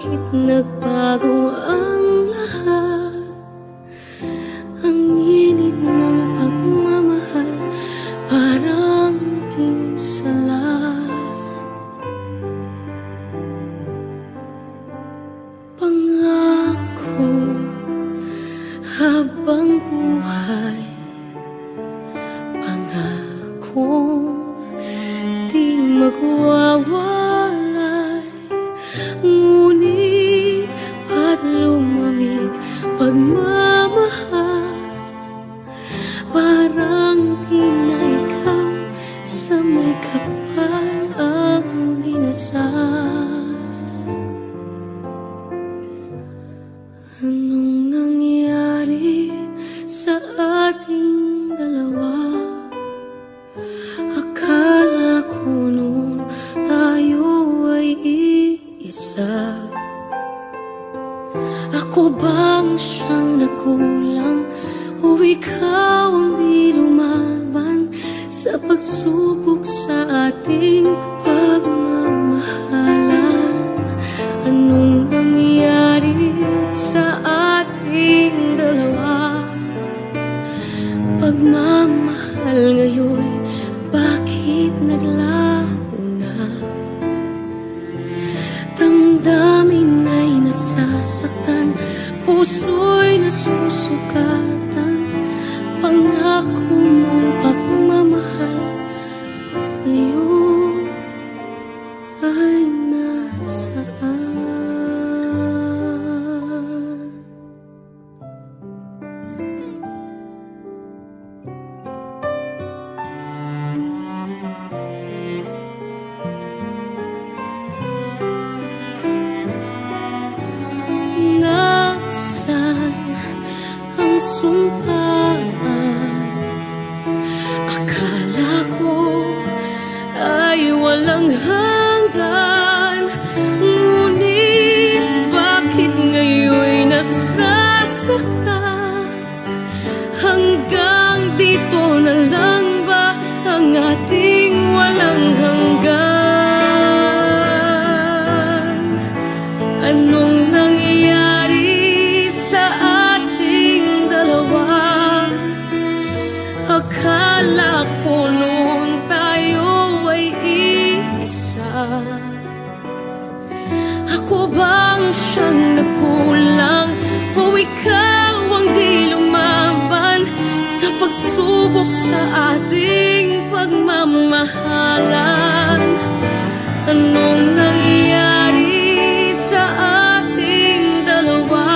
bakit nagbago ang lahat? Ang init ng pagmamahal Parang naging salat Pangako habang buhay Pangako di magwawalay Anong nangyari sa ating dalawa? Akala ko noon tayo ay iisa Ako bang siyang nakulang O ikaw ang di lumaban Sa pagsubok sa ating pagmamahalan Pagmamahal ngayon, bakit naglaho na? Damdamin ay nasasaktan, puso'y nasusukatan walang hanggan Ngunit bakit ngayon nasasaktan? Ako bang siyang nagkulang O ikaw ang di lumaban Sa pagsubok sa ating pagmamahalan Anong nangyari sa ating dalawa?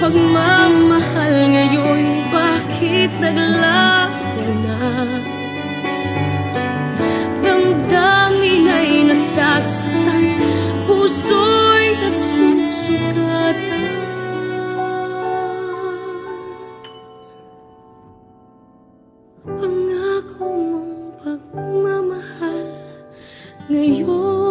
Pagmamahal ngayon, bakit naglaho na? 你用